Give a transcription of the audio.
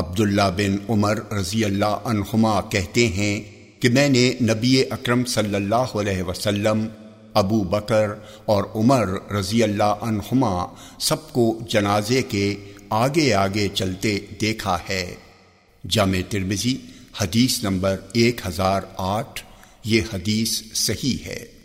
عبداللہ بن عمر رضی اللہ عنہما کہتے ہیں کہ میں نے نبی اکرم صلی اللہ علیہ وسلم، ابو بکر اور عمر رضی اللہ عنہما سب کو جنازے کے آگے آگے چلتے دیکھا ہے۔ جامع ترمزی حدیث نمبر ایک ہزار آٹھ، یہ حدیث صحیح ہے۔